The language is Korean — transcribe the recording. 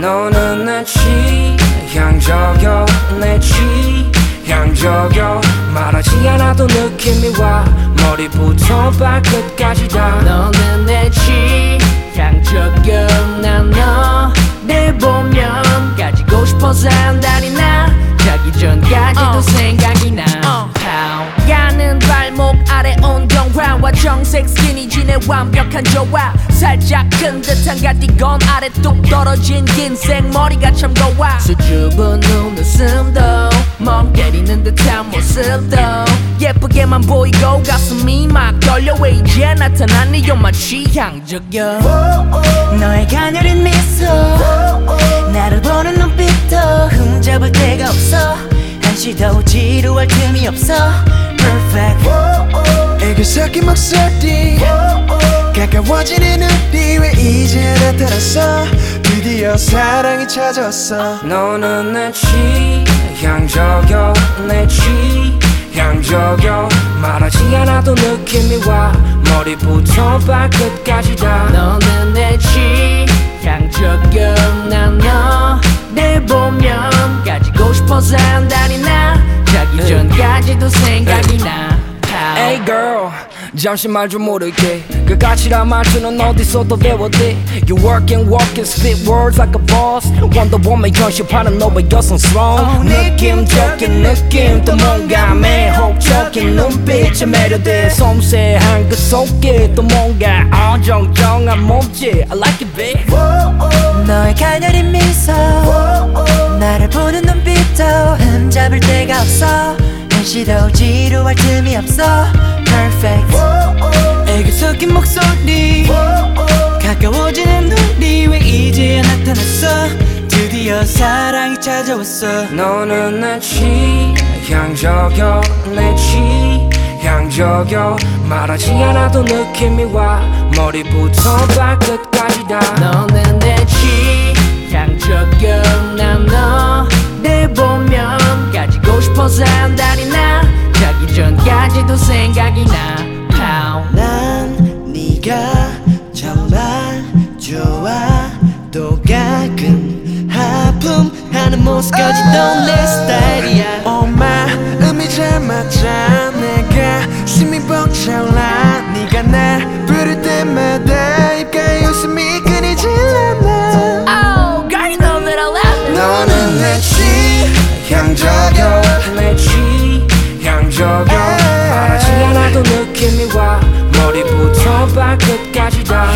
너는 내 취향저격 내 취향저격 말하지 않아도 느낌이 와. 머리부터 발끝까지 다. 너는 내 취향 스키니진의 완벽한 조화. 살짝 큰 듯한 가디건 아래 뚝 떨어진 긴 생머리가 참 고와. 수줍은 눈웃음도 멍 때리는 듯한 모습도 예쁘게만 보이고 가슴이 막 떨려 왜 이제 나타났니? You're 취향저격 너의 가녀린 미소. 나를 보는 눈빛도 흠잡을 데가 없어. 한시도 지루할 틈이 없어. Perfect 섞인 목소리. 가까워지는 우리 왜 이제 나타났어? 드디어 사랑이 찾아왔어. 너는 내 취향저격 내 취향저격 말하지 않아도 느낌이 와. 머리부터 발끝까지 다. 너는 내 취향저격 난너내 보면 가지고 싶어서 잠시 말 좀 모를게. 그 가치란 말투는 어디서도 배웠대 You work and walk and spit words like a boss. Wonder Woman 현실파는 너의 여성스러움 느낌적인 느낌 또 뭔가 매혹적인 눈빛에 매료돼. 섬세한 그 속에 또 뭔가 어정쩡한 몸짓. I like it babe. 너의 가녀린 미소 나를 보는 눈빛도 흠잡을 데가 없어. 한시도 지루할 틈이 없어 Perfect. 애교 섞인 목소리. 가까워지는 우리 왜 이제야 나타났어? 드디어 사랑이 찾아왔어. 너는 내 취향저격 내 취향저격 말하지 않아도 느낌이 와. 머리부터 발끝까지 다. 너는 내 취향저격 난너내 보면 가지고 싶어서 자기 아직도 생각이 나. Pow. 난 네가 정말 좋아. 또 가끔 하품하는 모습까지 넌내 스타일이야. Oh my 음이 잘 맞아. 내가 심이 벅차올라. 네가 나 부를 때마다 입가에 웃음이 끊이질 않아 oh, 너는 내 취향적여 내 취향적여 그 느낌이 와. 머리부터 발끝까지 다